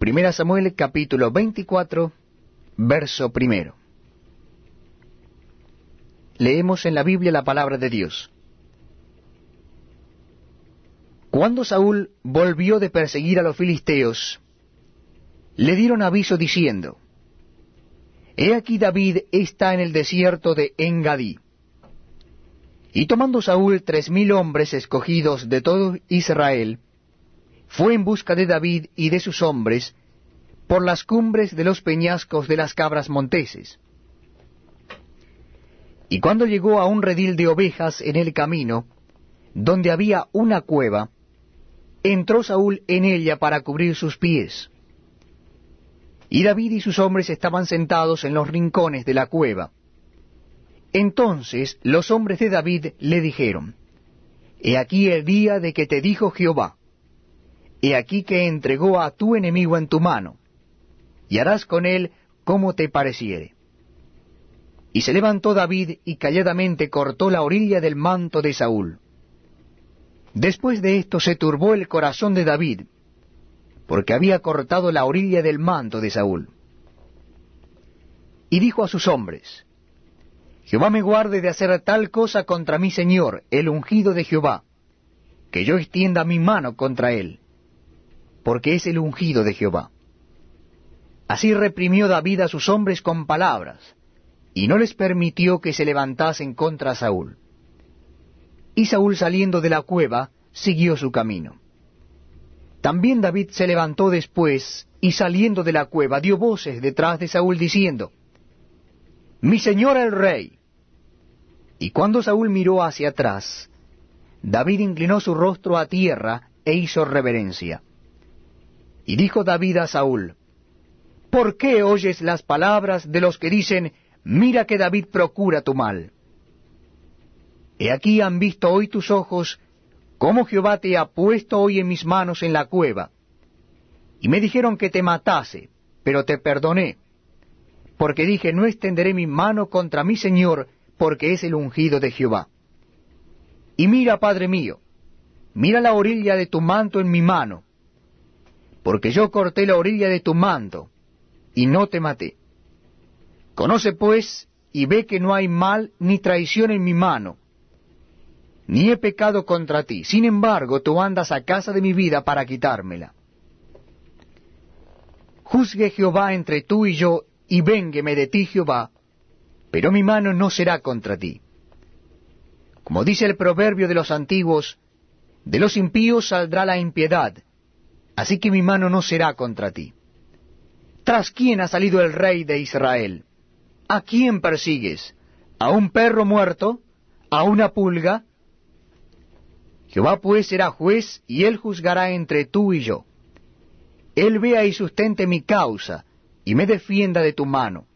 Primera Samuel capítulo 24, verso primero. Leemos en la Biblia la palabra de Dios. Cuando Saúl volvió de perseguir a los filisteos, le dieron aviso diciendo, He aquí David está en el desierto de Engadí. Y tomando Saúl tres mil hombres escogidos de todo Israel, fue en busca de David y de sus hombres por las cumbres de los peñascos de las cabras monteses. Y cuando llegó a un redil de ovejas en el camino, donde había una cueva, entró Saúl en ella para cubrir sus pies. Y David y sus hombres estaban sentados en los rincones de la cueva. Entonces los hombres de David le dijeron, He aquí el día de que te dijo Jehová, He aquí que entregó a tu enemigo en tu mano, y harás con él como te pareciere. Y se levantó David y calladamente cortó la orilla del manto de Saúl. Después de esto se turbó el corazón de David, porque había cortado la orilla del manto de Saúl. Y dijo a sus hombres, Jehová me guarde de hacer tal cosa contra mi señor, el ungido de Jehová, que yo extienda mi mano contra él porque es el ungido de Jehová. Así reprimió David a sus hombres con palabras, y no les permitió que se levantasen contra Saúl. Y Saúl saliendo de la cueva, siguió su camino. También David se levantó después, y saliendo de la cueva dio voces detrás de Saúl diciendo, Mi señor el rey. Y cuando Saúl miró hacia atrás, David inclinó su rostro a tierra e hizo reverencia. Y dijo David a Saúl, ¿Por qué oyes las palabras de los que dicen, mira que David procura tu mal? He aquí han visto hoy tus ojos cómo Jehová te ha puesto hoy en mis manos en la cueva. Y me dijeron que te matase, pero te perdoné, porque dije, no extenderé mi mano contra mi Señor, porque es el ungido de Jehová. Y mira, Padre mío, mira la orilla de tu manto en mi mano, porque yo corté la orilla de tu manto, y no te maté. Conoce pues y ve que no hay mal ni traición en mi mano, ni he pecado contra ti. Sin embargo, tú andas a casa de mi vida para quitármela. Juzgue Jehová entre tú y yo, y véngueme de ti Jehová, pero mi mano no será contra ti. Como dice el proverbio de los antiguos, de los impíos saldrá la impiedad, así que mi mano no será contra ti. ¿Tras quién ha salido el rey de Israel? ¿A quién persigues? ¿A un perro muerto? ¿A una pulga? Jehová pues será juez, y él juzgará entre tú y yo. Él vea y sustente mi causa, y me defienda de tu mano.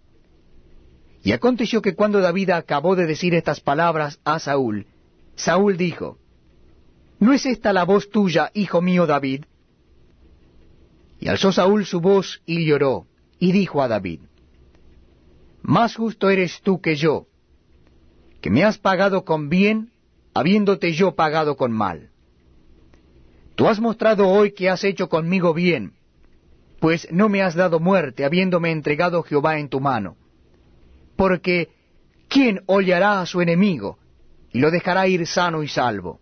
Y aconteció que cuando David acabó de decir estas palabras a Saúl, Saúl dijo, ¿No es esta la voz tuya, hijo mío David? Y alzó Saúl su voz y lloró, y dijo a David, Más justo eres tú que yo, que me has pagado con bien, habiéndote yo pagado con mal. Tú has mostrado hoy que has hecho conmigo bien, pues no me has dado muerte, habiéndome entregado Jehová en tu mano. Porque, ¿quién hollará a su enemigo y lo dejará ir sano y salvo?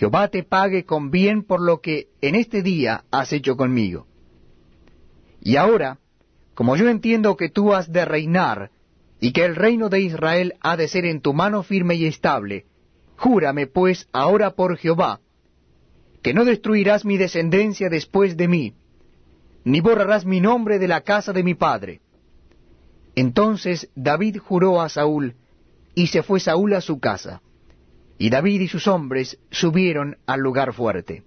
Jehová te pague con bien por lo que en este día has hecho conmigo. Y ahora, como yo entiendo que tú has de reinar, y que el reino de Israel ha de ser en tu mano firme y estable, júrame pues ahora por Jehová, que no destruirás mi descendencia después de mí, ni borrarás mi nombre de la casa de mi padre. Entonces David juró a Saúl, y se fue Saúl a su casa y David y sus hombres subieron al lugar fuerte.